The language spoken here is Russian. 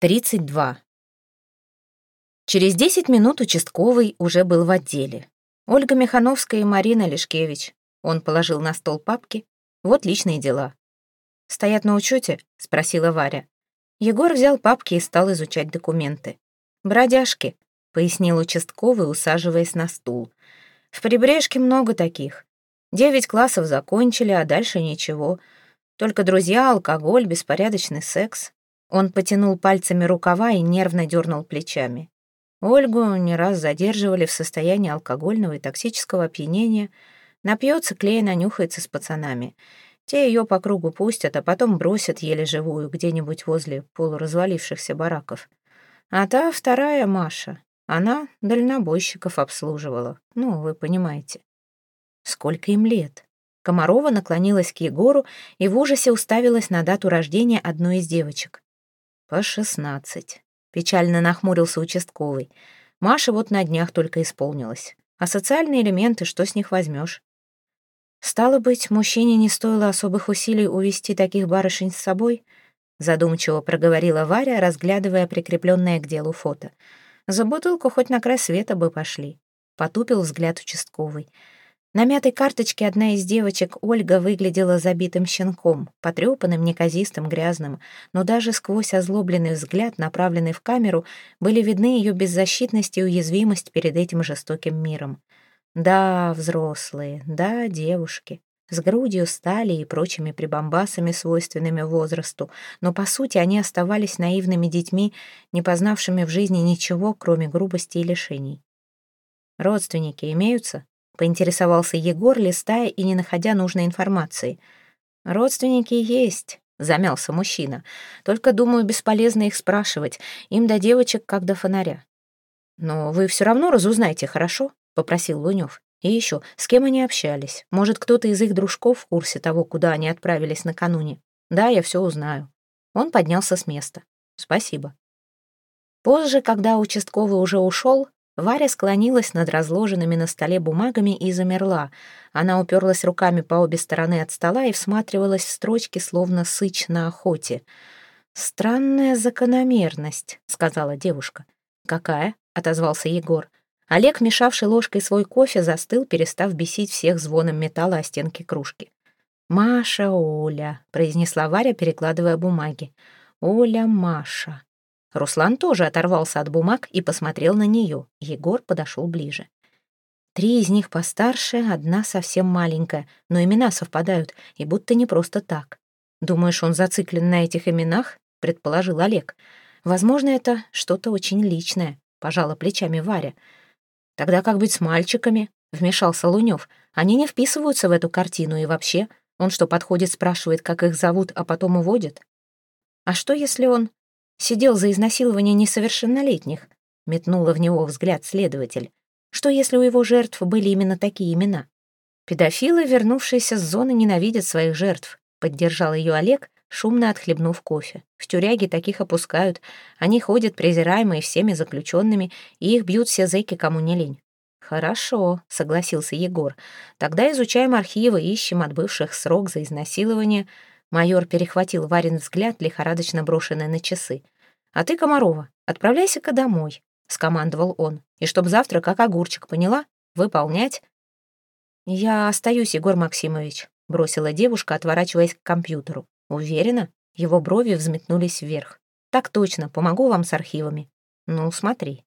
32. Через 10 минут участковый уже был в отделе. Ольга Механовская и Марина Лешкевич. Он положил на стол папки. Вот личные дела. «Стоят на учете?» — спросила Варя. Егор взял папки и стал изучать документы. «Бродяжки», — пояснил участковый, усаживаясь на стул. «В прибрежке много таких. Девять классов закончили, а дальше ничего. Только друзья, алкоголь, беспорядочный секс. Он потянул пальцами рукава и нервно дернул плечами. Ольгу не раз задерживали в состоянии алкогольного и токсического опьянения. Напьется, клей нанюхается с пацанами. Те ее по кругу пустят, а потом бросят еле живую где-нибудь возле полуразвалившихся бараков. А та вторая Маша, она дальнобойщиков обслуживала. Ну, вы понимаете. Сколько им лет? Комарова наклонилась к Егору и в ужасе уставилась на дату рождения одной из девочек. По шестнадцать. Печально нахмурился участковый. Маша вот на днях только исполнилась. А социальные элементы, что с них возьмешь? Стало быть, мужчине не стоило особых усилий увести таких барышень с собой? Задумчиво проговорила Варя, разглядывая прикрепленное к делу фото. За бутылку хоть на край света бы пошли. Потупил взгляд участковый. На мятой карточке одна из девочек, Ольга, выглядела забитым щенком, потрепанным, неказистым, грязным, но даже сквозь озлобленный взгляд, направленный в камеру, были видны ее беззащитность и уязвимость перед этим жестоким миром. Да, взрослые, да, девушки, с грудью, стали и прочими прибамбасами, свойственными возрасту, но, по сути, они оставались наивными детьми, не познавшими в жизни ничего, кроме грубости и лишений. «Родственники имеются?» Поинтересовался Егор, листая и не находя нужной информации. «Родственники есть», — замялся мужчина. «Только, думаю, бесполезно их спрашивать. Им до девочек как до фонаря». «Но вы все равно разузнайте, хорошо?» — попросил Лунев. «И еще, с кем они общались? Может, кто-то из их дружков в курсе того, куда они отправились накануне? Да, я все узнаю». Он поднялся с места. «Спасибо». Позже, когда участковый уже ушел, Варя склонилась над разложенными на столе бумагами и замерла. Она уперлась руками по обе стороны от стола и всматривалась в строчки, словно сыч на охоте. «Странная закономерность», — сказала девушка. «Какая?» — отозвался Егор. Олег, мешавший ложкой свой кофе, застыл, перестав бесить всех звоном металла о стенки кружки. «Маша, Оля», — произнесла Варя, перекладывая бумаги. «Оля, Маша». Руслан тоже оторвался от бумаг и посмотрел на нее. Егор подошел ближе. Три из них постарше, одна совсем маленькая, но имена совпадают, и будто не просто так. «Думаешь, он зациклен на этих именах?» — предположил Олег. «Возможно, это что-то очень личное», — пожала плечами Варя. «Тогда как быть с мальчиками?» — вмешался Лунев. «Они не вписываются в эту картину, и вообще, он что, подходит, спрашивает, как их зовут, а потом уводит?» «А что, если он сидел за изнасилование несовершеннолетних?» — метнула в него взгляд следователь. «Что, если у его жертв были именно такие имена?» «Педофилы, вернувшиеся с зоны, ненавидят своих жертв», — поддержал ее Олег, шумно отхлебнув кофе. «В тюряге таких опускают. Они ходят презираемые всеми заключенными, и их бьют все зэки, кому не лень». «Хорошо», — согласился Егор. «Тогда изучаем архивы, ищем отбывших срок за изнасилование. Майор перехватил Варин взгляд, лихорадочно брошенный на часы. «А ты, Комарова, отправляйся-ка домой», — скомандовал он. «И чтоб завтра, как огурчик, поняла? Выполнять». «Я остаюсь, Егор Максимович», — бросила девушка, отворачиваясь к компьютеру. «Уверена?» Его брови взметнулись вверх. «Так точно, помогу вам с архивами». «Ну, смотри».